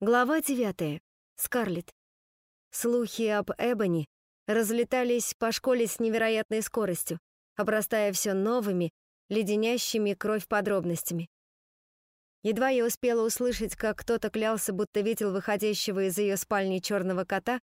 Глава 9. Скарлетт. Слухи об Эбони разлетались по школе с невероятной скоростью, обрастая все новыми, леденящими кровь подробностями. Едва я успела услышать, как кто-то клялся, будто видел выходящего из ее спальни черного кота,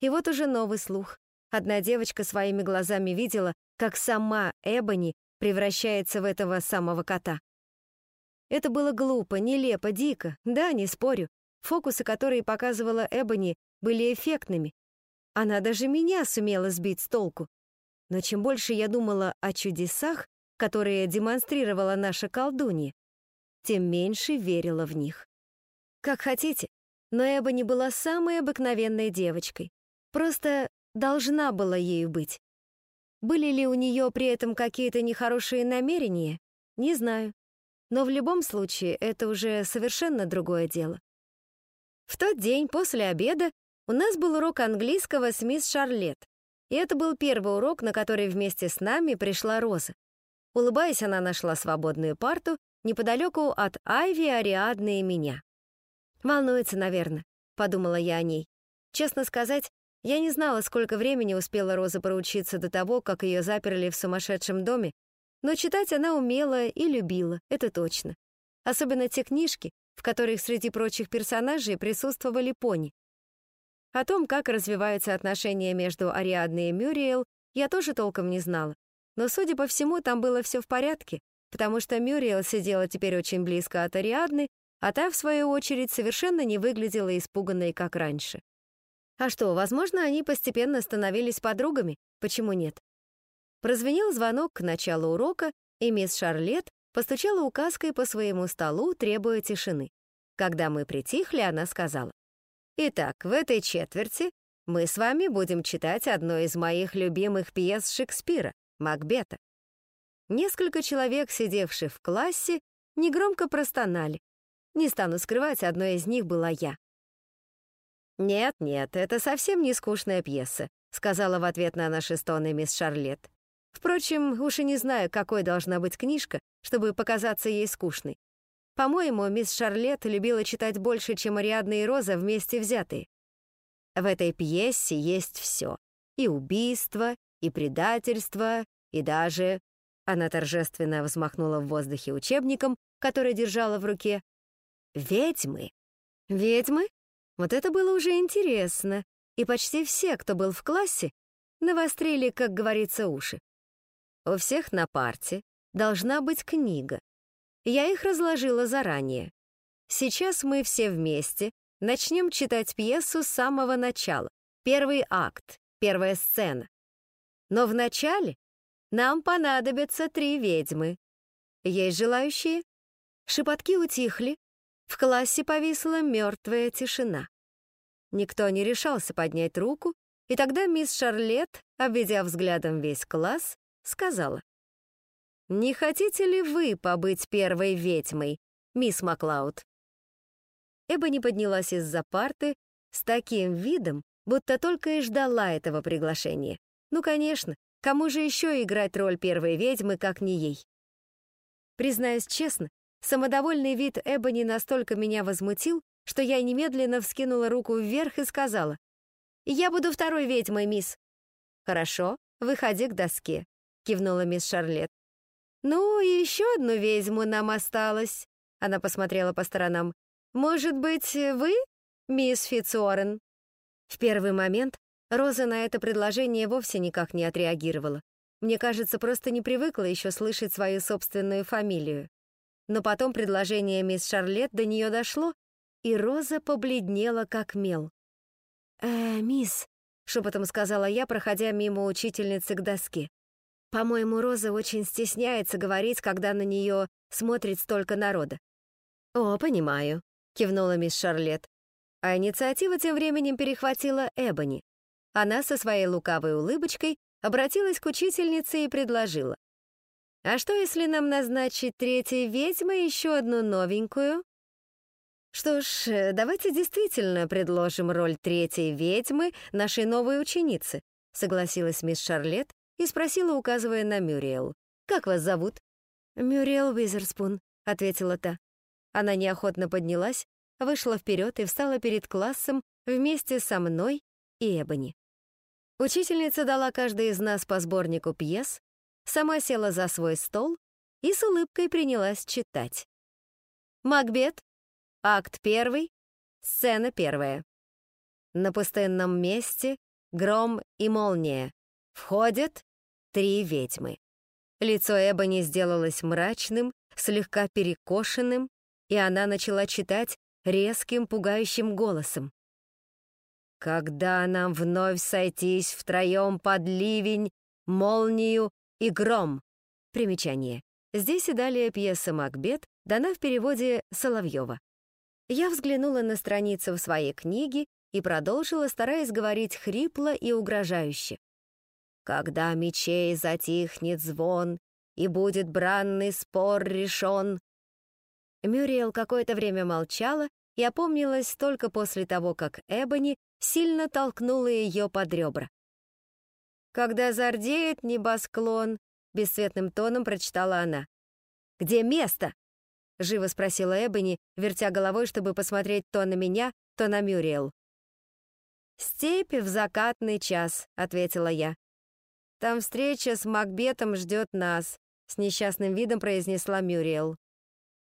и вот уже новый слух. Одна девочка своими глазами видела, как сама Эбони превращается в этого самого кота. Это было глупо, нелепо, дико, да, не спорю, Фокусы, которые показывала Эбони, были эффектными. Она даже меня сумела сбить с толку. Но чем больше я думала о чудесах, которые демонстрировала наша колдунья, тем меньше верила в них. Как хотите, но Эбони была самой обыкновенной девочкой. Просто должна была ею быть. Были ли у нее при этом какие-то нехорошие намерения? Не знаю. Но в любом случае это уже совершенно другое дело. В тот день после обеда у нас был урок английского с мисс Шарлетт, и это был первый урок, на который вместе с нами пришла Роза. Улыбаясь, она нашла свободную парту неподалеку от Айви, Ариадны и меня. «Волнуется, наверное», — подумала я о ней. Честно сказать, я не знала, сколько времени успела Роза проучиться до того, как ее заперли в сумасшедшем доме, но читать она умела и любила, это точно. Особенно те книжки, в которых среди прочих персонажей присутствовали пони. О том, как развиваются отношения между Ариадной и Мюриэл, я тоже толком не знала. Но, судя по всему, там было все в порядке, потому что Мюриэл сидела теперь очень близко от Ариадны, а та, в свою очередь, совершенно не выглядела испуганной, как раньше. А что, возможно, они постепенно становились подругами, почему нет? Прозвенел звонок к началу урока, и мисс Шарлетт постучала указкой по своему столу, требуя тишины. Когда мы притихли, она сказала, «Итак, в этой четверти мы с вами будем читать одну из моих любимых пьес Шекспира, Макбета». Несколько человек, сидевших в классе, негромко простонали. Не стану скрывать, одной из них была я. «Нет-нет, это совсем не скучная пьеса», сказала в ответ на наши стоны мисс Шарлетт. Впрочем, уж и не знаю, какой должна быть книжка, чтобы показаться ей скучной. По-моему, мисс Шарлетт любила читать больше, чем Ариадна и Роза вместе взятые. В этой пьесе есть все. И убийство, и предательство, и даже... Она торжественно взмахнула в воздухе учебником, который держала в руке. Ведьмы. Ведьмы? Вот это было уже интересно. И почти все, кто был в классе, навострили, как говорится, уши. У всех на парте должна быть книга. Я их разложила заранее. Сейчас мы все вместе начнем читать пьесу с самого начала. Первый акт, первая сцена. Но вначале нам понадобятся три ведьмы. Есть желающие? Шепотки утихли. В классе повисла мертвая тишина. Никто не решался поднять руку, и тогда мисс Шарлетт, обведя взглядом весь класс, сказала. «Не хотите ли вы побыть первой ведьмой, мисс Маклауд?» Эба не поднялась из-за парты с таким видом, будто только и ждала этого приглашения. Ну, конечно, кому же еще играть роль первой ведьмы, как не ей? Признаюсь честно, самодовольный вид Эбони настолько меня возмутил, что я немедленно вскинула руку вверх и сказала, «Я буду второй ведьмой, мисс». «Хорошо, выходи к доске», кивнула мисс Шарлетт. «Ну, и еще одну ведьму нам осталось», — она посмотрела по сторонам. «Может быть, вы, мисс Фитцуоррен?» В первый момент Роза на это предложение вовсе никак не отреагировала. Мне кажется, просто не привыкла еще слышать свою собственную фамилию. Но потом предложение мисс Шарлетт до нее дошло, и Роза побледнела, как мел. «Э, мисс», — шепотом сказала я, проходя мимо учительницы к доске. По-моему, Роза очень стесняется говорить, когда на нее смотрит столько народа. «О, понимаю», — кивнула мисс Шарлетт. А инициатива тем временем перехватила Эбони. Она со своей лукавой улыбочкой обратилась к учительнице и предложила. «А что, если нам назначить третьей ведьмой еще одну новенькую?» «Что ж, давайте действительно предложим роль третьей ведьмы нашей новой ученицы», согласилась мисс Шарлетт и спросила, указывая на Мюриэл. «Как вас зовут?» «Мюриэл Уизерспун», — ответила та. Она неохотно поднялась, вышла вперед и встала перед классом вместе со мной и Эбони. Учительница дала каждой из нас по сборнику пьес, сама села за свой стол и с улыбкой принялась читать. Макбет, акт первый, сцена первая. На пустынном месте гром и молния. Входят три ведьмы. Лицо Эбони сделалось мрачным, слегка перекошенным, и она начала читать резким, пугающим голосом. «Когда нам вновь сойтись втроем под ливень, молнию и гром». Примечание. Здесь и далее пьеса «Макбет» дана в переводе Соловьева. Я взглянула на страницу в своей книге и продолжила, стараясь говорить хрипло и угрожающе. «Когда мечей затихнет звон, и будет бранный спор решен». Мюриел какое-то время молчала и опомнилась только после того, как Эбони сильно толкнула ее под ребра. «Когда зардеет небосклон», — бесцветным тоном прочитала она. «Где место?» — живо спросила Эбони, вертя головой, чтобы посмотреть то на меня, то на Мюриел. «Степь в закатный час», — ответила я. «Там встреча с Макбетом ждет нас», — с несчастным видом произнесла Мюриел.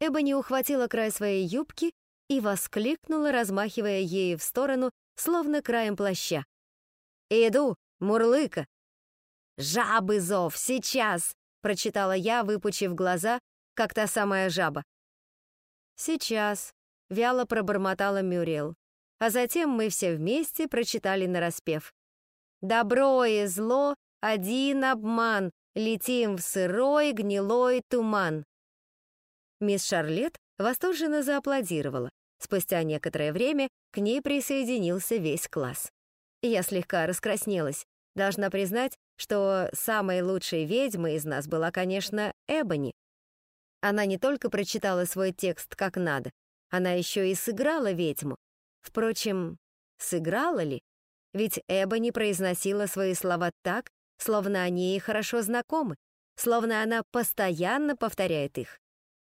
Эбони ухватила край своей юбки и воскликнула, размахивая ею в сторону, словно краем плаща. «Иду, мурлыка!» «Жабы зов, сейчас!» — прочитала я, выпучив глаза, как та самая жаба. «Сейчас», — вяло пробормотала Мюрриел. А затем мы все вместе прочитали нараспев. «Добро и зло — один обман, летим в сырой гнилой туман». Мисс Шарлетт восторженно зааплодировала. Спустя некоторое время к ней присоединился весь класс. Я слегка раскраснелась. Должна признать, что самой лучшей ведьмой из нас была, конечно, Эбони. Она не только прочитала свой текст как надо, она еще и сыграла ведьму. Впрочем, сыграла ли? Ведь Эбони произносила свои слова так, словно они ей хорошо знакомы, словно она постоянно повторяет их.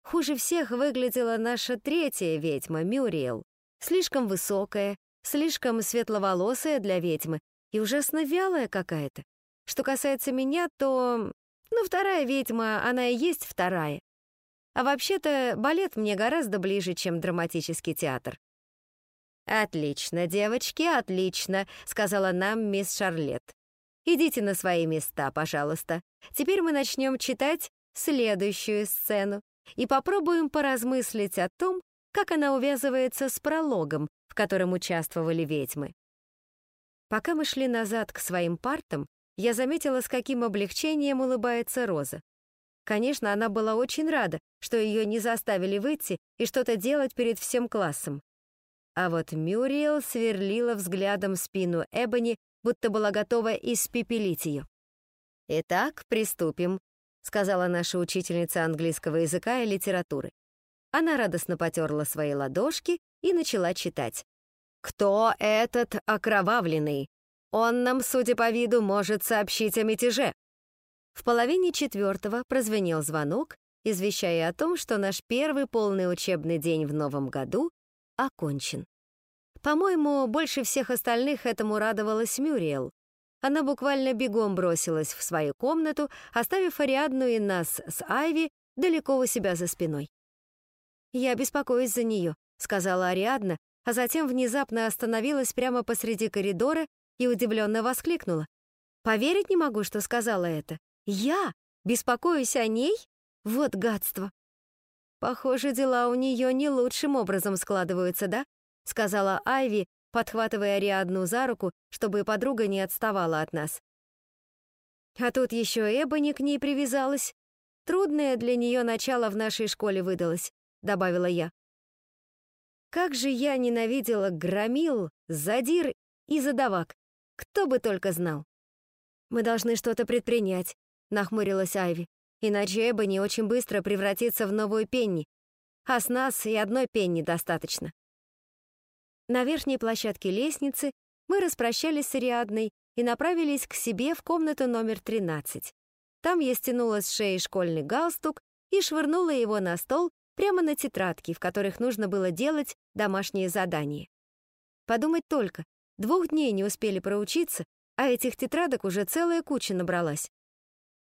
Хуже всех выглядела наша третья ведьма, Мюриел. Слишком высокая, слишком светловолосая для ведьмы и ужасно вялая какая-то. Что касается меня, то... Ну, вторая ведьма, она и есть вторая. А вообще-то балет мне гораздо ближе, чем драматический театр. «Отлично, девочки, отлично», — сказала нам мисс Шарлетт. «Идите на свои места, пожалуйста. Теперь мы начнем читать следующую сцену и попробуем поразмыслить о том, как она увязывается с прологом, в котором участвовали ведьмы. Пока мы шли назад к своим партам, я заметила, с каким облегчением улыбается Роза. Конечно, она была очень рада, что ее не заставили выйти и что-то делать перед всем классом. А вот Мюриел сверлила взглядом спину Эбони, будто была готова испепелить ее. «Итак, приступим», сказала наша учительница английского языка и литературы. Она радостно потерла свои ладошки и начала читать. «Кто этот окровавленный? Он нам, судя по виду, может сообщить о мятеже». В половине четвертого прозвенел звонок, извещая о том, что наш первый полный учебный день в новом году окончен. По-моему, больше всех остальных этому радовалась Мюриел. Она буквально бегом бросилась в свою комнату, оставив Ариадну и нас с Айви далеко у себя за спиной. «Я беспокоюсь за нее», — сказала Ариадна, а затем внезапно остановилась прямо посреди коридора и удивленно воскликнула. «Поверить не могу, что сказала это. Я? Беспокоюсь о ней? Вот гадство!» «Похоже, дела у нее не лучшим образом складываются, да?» — сказала Айви, подхватывая Ариадну за руку, чтобы подруга не отставала от нас. А тут еще Эбони к ней привязалась. Трудное для нее начало в нашей школе выдалось, добавила я. Как же я ненавидела громил, задир и задавак. Кто бы только знал. Мы должны что-то предпринять, нахмурилась Айви. Иначе Эбони очень быстро превратится в новую Пенни. А с нас и одной Пенни достаточно. На верхней площадке лестницы мы распрощались с Ариадной и направились к себе в комнату номер 13. Там я стянула с шеи школьный галстук и швырнула его на стол прямо на тетрадки, в которых нужно было делать домашние задания. Подумать только, двух дней не успели проучиться, а этих тетрадок уже целая куча набралась.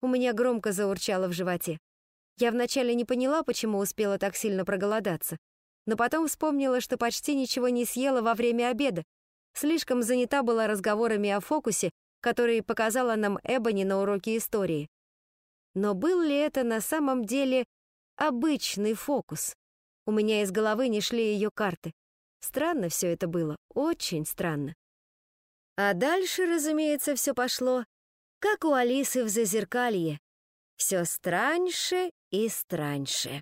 У меня громко заурчало в животе. Я вначале не поняла, почему успела так сильно проголодаться, но потом вспомнила, что почти ничего не съела во время обеда. Слишком занята была разговорами о фокусе, который показала нам Эбони на уроке истории. Но был ли это на самом деле обычный фокус? У меня из головы не шли ее карты. Странно все это было, очень странно. А дальше, разумеется, все пошло, как у Алисы в Зазеркалье. Все страньше и страньше.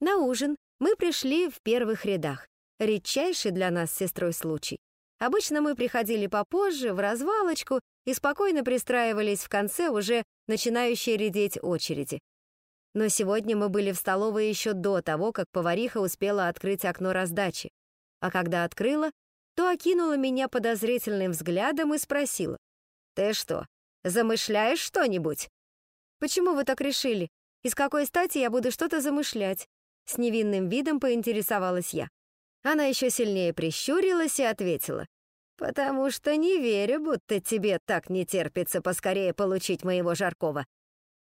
На ужин мы пришли в первых рядах. Редчайший для нас с сестрой случай. Обычно мы приходили попозже, в развалочку, и спокойно пристраивались в конце уже начинающей редеть очереди. Но сегодня мы были в столовой еще до того, как повариха успела открыть окно раздачи. А когда открыла, то окинула меня подозрительным взглядом и спросила. «Ты что, замышляешь что-нибудь?» «Почему вы так решили? И с какой стати я буду что-то замышлять?» С невинным видом поинтересовалась я. Она еще сильнее прищурилась и ответила. «Потому что не верю, будто тебе так не терпится поскорее получить моего Жаркова.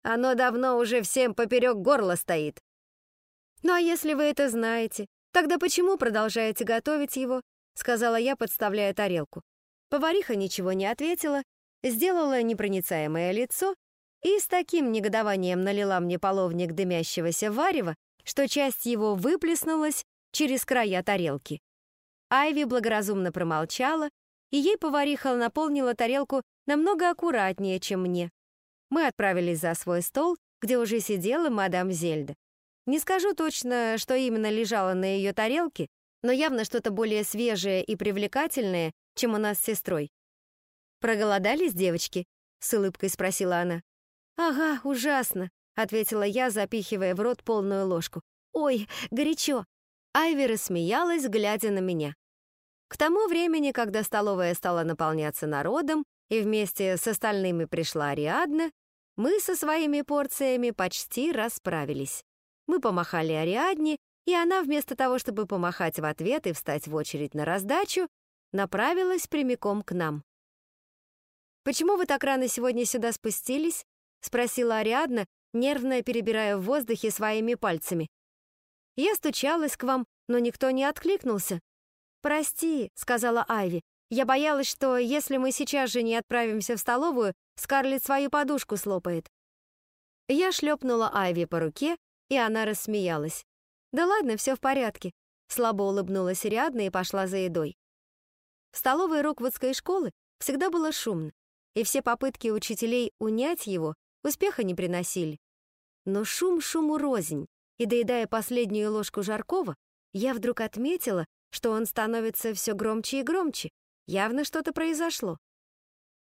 Оно давно уже всем поперек горла стоит». «Ну а если вы это знаете, тогда почему продолжаете готовить его?» сказала я, подставляя тарелку. Повариха ничего не ответила, сделала непроницаемое лицо и с таким негодованием налила мне половник дымящегося варева, что часть его выплеснулась через края тарелки. Айви благоразумно промолчала, и ей повариха наполнила тарелку намного аккуратнее, чем мне. Мы отправились за свой стол, где уже сидела мадам Зельда. Не скажу точно, что именно лежало на ее тарелке, но явно что-то более свежее и привлекательное, чем у нас с сестрой. «Проголодались, девочки?» — с улыбкой спросила она. «Ага, ужасно», — ответила я, запихивая в рот полную ложку. «Ой, горячо!» Айви рассмеялась, глядя на меня. К тому времени, когда столовая стала наполняться народом, и вместе с остальными пришла Ариадна, мы со своими порциями почти расправились. Мы помахали Ариадне, и она вместо того, чтобы помахать в ответ и встать в очередь на раздачу, направилась прямиком к нам. «Почему вы так рано сегодня сюда спустились?» — спросила Ариадна, нервно перебирая в воздухе своими пальцами. Я стучалась к вам, но никто не откликнулся. «Прости», — сказала Айви. «Я боялась, что если мы сейчас же не отправимся в столовую, Скарлетт свою подушку слопает». Я шлепнула Айви по руке, и она рассмеялась. «Да ладно, все в порядке», — слабо улыбнулась Риадна и пошла за едой. В столовой Роквудской школы всегда было шумно, и все попытки учителей унять его успеха не приносили. Но шум шуму рознь, и доедая последнюю ложку жаркого, я вдруг отметила, что он становится все громче и громче. Явно что-то произошло.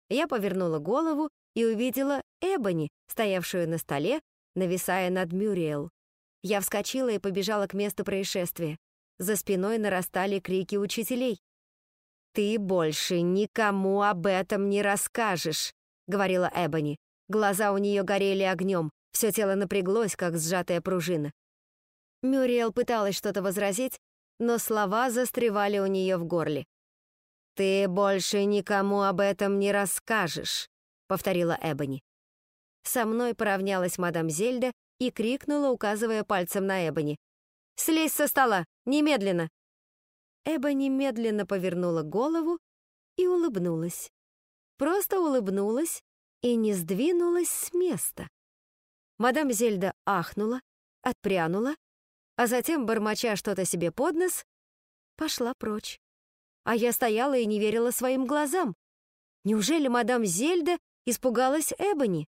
Я повернула голову и увидела Эбони, стоявшую на столе, нависая над Мюриэл. Я вскочила и побежала к месту происшествия. За спиной нарастали крики учителей. «Ты больше никому об этом не расскажешь», — говорила Эбони. Глаза у нее горели огнем. Все тело напряглось, как сжатая пружина. Мюриэл пыталась что-то возразить, но слова застревали у нее в горле. «Ты больше никому об этом не расскажешь», — повторила Эбони. Со мной поравнялась мадам Зельда и крикнула, указывая пальцем на Эбони. «Слезь со стола! Немедленно!» Эбони медленно повернула голову и улыбнулась. Просто улыбнулась и не сдвинулась с места. Мадам Зельда ахнула, отпрянула, а затем, бормоча что-то себе под нос, пошла прочь. А я стояла и не верила своим глазам. Неужели мадам Зельда испугалась Эбони?